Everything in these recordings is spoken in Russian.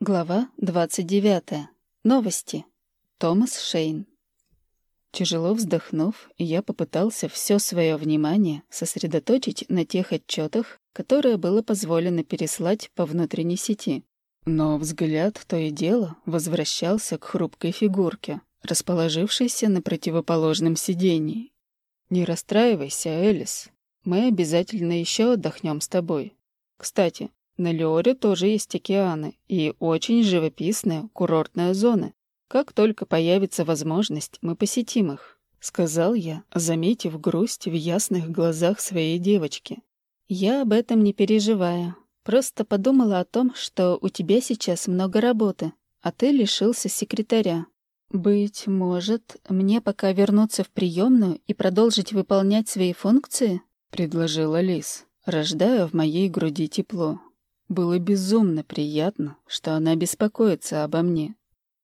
Глава 29. Новости. Томас Шейн. Тяжело вздохнув, я попытался все свое внимание сосредоточить на тех отчетах, которые было позволено переслать по внутренней сети. Но взгляд то и дело возвращался к хрупкой фигурке, расположившейся на противоположном сидении. «Не расстраивайся, Элис. Мы обязательно еще отдохнем с тобой. Кстати, на Леоре тоже есть океаны и очень живописная курортная зона. Как только появится возможность, мы посетим их», — сказал я, заметив грусть в ясных глазах своей девочки. «Я об этом не переживаю. Просто подумала о том, что у тебя сейчас много работы, а ты лишился секретаря. Быть может, мне пока вернуться в приемную и продолжить выполнять свои функции?» — предложила Лис, рождая в моей груди тепло. Было безумно приятно, что она беспокоится обо мне.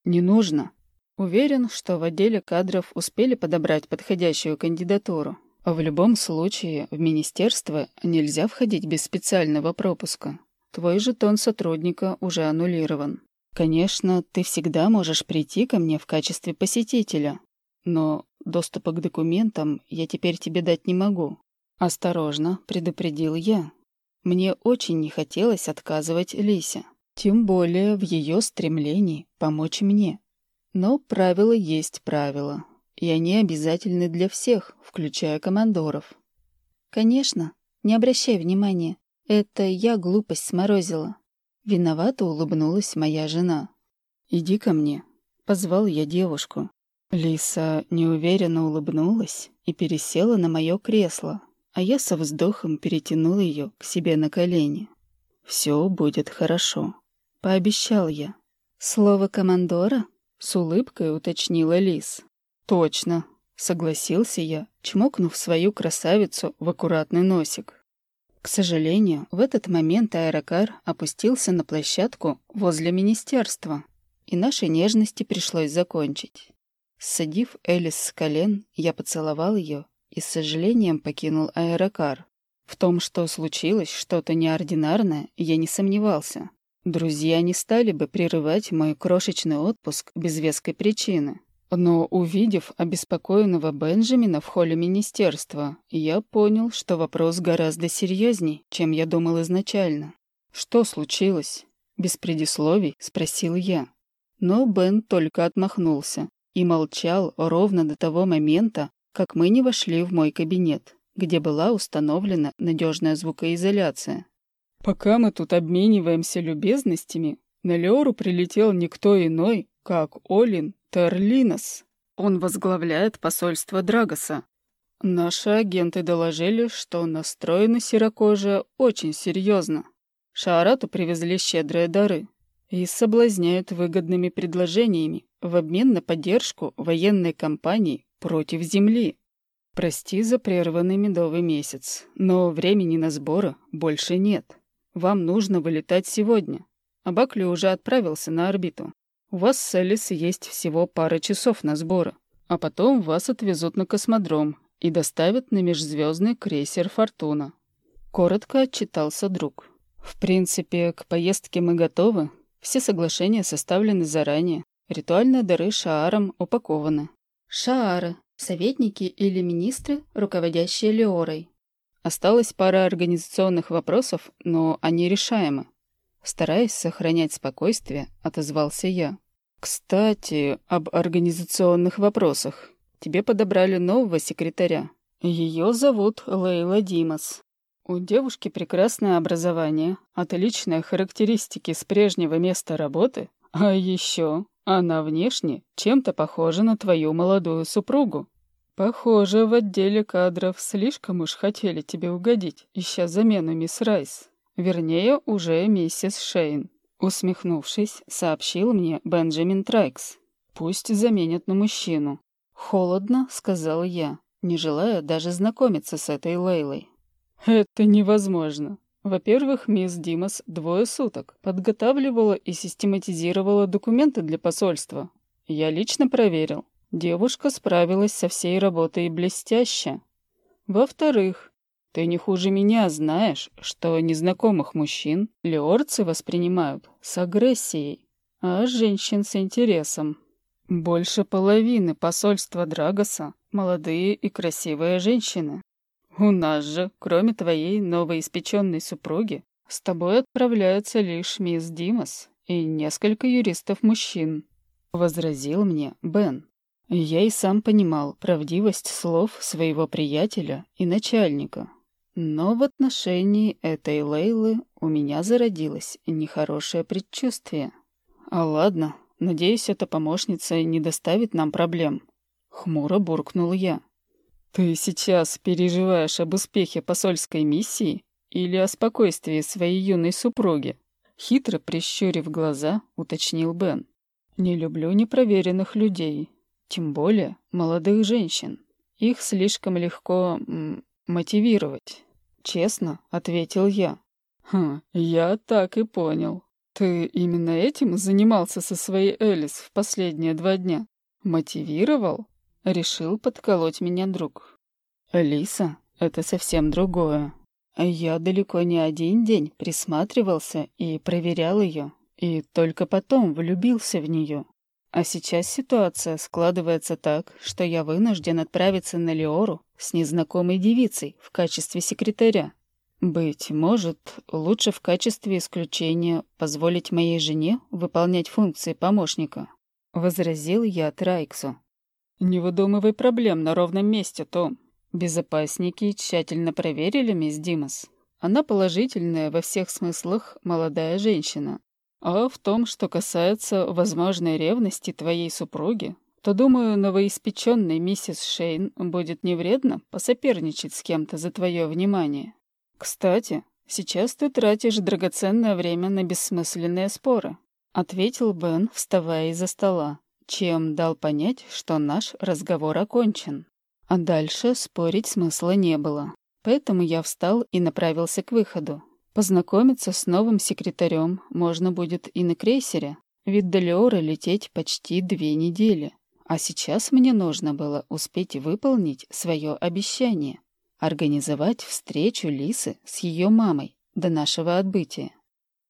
Не нужно. Уверен, что в отделе кадров успели подобрать подходящую кандидатуру. А в любом случае, в министерство нельзя входить без специального пропуска. Твой жетон сотрудника уже аннулирован. Конечно, ты всегда можешь прийти ко мне в качестве посетителя, но доступа к документам я теперь тебе дать не могу. Осторожно, предупредил я. Мне очень не хотелось отказывать Лисе, тем более в ее стремлении помочь мне. Но правила есть правила, и они обязательны для всех, включая командоров. Конечно, не обращай внимания, это я глупость сморозила. Виновато улыбнулась моя жена. «Иди ко мне», — позвал я девушку. Лиса неуверенно улыбнулась и пересела на мое кресло, а я со вздохом перетянул ее к себе на колени. «Все будет хорошо», — пообещал я. «Слово командора?» — с улыбкой уточнила Лис. «Точно», — согласился я, чмокнув свою красавицу в аккуратный носик. К сожалению, в этот момент аэрокар опустился на площадку возле министерства, и нашей нежности пришлось закончить. Ссадив Элис с колен, я поцеловал ее и с сожалением покинул аэрокар. В том, что случилось что-то неординарное, я не сомневался. Друзья не стали бы прерывать мой крошечный отпуск без веской причины. Но, увидев обеспокоенного Бенджамина в холле министерства, я понял, что вопрос гораздо серьезней, чем я думал изначально. «Что случилось?» Без предисловий спросил я. Но Бен только отмахнулся и молчал ровно до того момента, как мы не вошли в мой кабинет, где была установлена надежная звукоизоляция. Пока мы тут обмениваемся любезностями, на Леору прилетел никто иной, как Олин Терлинос. Он возглавляет посольство Драгоса. Наши агенты доложили, что настроены серокожие очень серьезно. Шаарату привезли щедрые дары и соблазняют выгодными предложениями в обмен на поддержку военной кампании против Земли. Прости за прерванный медовый месяц, но времени на сборы больше нет. Вам нужно вылетать сегодня. А Бакли уже отправился на орбиту. У вас с Элис есть всего пара часов на сборы, а потом вас отвезут на космодром и доставят на межзвездный крейсер «Фортуна». Коротко отчитался друг. В принципе, к поездке мы готовы. Все соглашения составлены заранее. Ритуальные дары Шааром упакованы. Шаары, советники или министры, руководящие Леорой. Осталась пара организационных вопросов, но они решаемы. Стараясь сохранять спокойствие, отозвался я. «Кстати, об организационных вопросах. Тебе подобрали нового секретаря. Ее зовут Лейла Димас. У девушки прекрасное образование, отличные характеристики с прежнего места работы, а еще она внешне чем-то похожа на твою молодую супругу. Похоже, в отделе кадров слишком уж хотели тебе угодить, ища замену мисс Райс. Вернее, уже миссис Шейн. Усмехнувшись, сообщил мне Бенджамин Трайкс. Пусть заменят на мужчину. Холодно, сказал я, не желая даже знакомиться с этой Лейлой. Это невозможно. Во-первых, мисс Димас двое суток подготавливала и систематизировала документы для посольства. Я лично проверил. Девушка справилась со всей работой блестяще. Во-вторых, Ты не хуже меня знаешь, что незнакомых мужчин леорцы воспринимают с агрессией, а женщин с интересом. Больше половины посольства Драгоса — молодые и красивые женщины. У нас же, кроме твоей новоиспеченной супруги, с тобой отправляются лишь мисс Димас и несколько юристов-мужчин», — возразил мне Бен. Я и сам понимал правдивость слов своего приятеля и начальника. Но в отношении этой Лейлы у меня зародилось нехорошее предчувствие. А ладно, надеюсь, эта помощница не доставит нам проблем. Хмуро буркнул я. Ты сейчас переживаешь об успехе посольской миссии или о спокойствии своей юной супруги? Хитро прищурив глаза, уточнил Бен. Не люблю непроверенных людей, тем более молодых женщин. Их слишком легко мотивировать. Честно, ответил я. Хм, я так и понял. Ты именно этим занимался со своей Элис в последние два дня? Мотивировал? Решил подколоть меня друг. Алиса, это совсем другое. Я далеко не один день присматривался и проверял ее, и только потом влюбился в нее. А сейчас ситуация складывается так, что я вынужден отправиться на Леору с незнакомой девицей в качестве секретаря. Быть может, лучше в качестве исключения позволить моей жене выполнять функции помощника. Возразил я Трайксу. Не выдумывай проблем на ровном месте, Том. Безопасники тщательно проверили мисс Димас. Она положительная во всех смыслах молодая женщина. А в том, что касается возможной ревности твоей супруги, то, думаю, новоиспеченной миссис Шейн будет не вредно посоперничать с кем-то за твое внимание. Кстати, сейчас ты тратишь драгоценное время на бессмысленные споры, ответил Бен, вставая из-за стола, чем дал понять, что наш разговор окончен. А дальше спорить смысла не было. Поэтому я встал и направился к выходу, Познакомиться с новым секретарем можно будет и на крейсере, ведь до Леора лететь почти две недели. А сейчас мне нужно было успеть выполнить свое обещание — организовать встречу Лисы с ее мамой до нашего отбытия.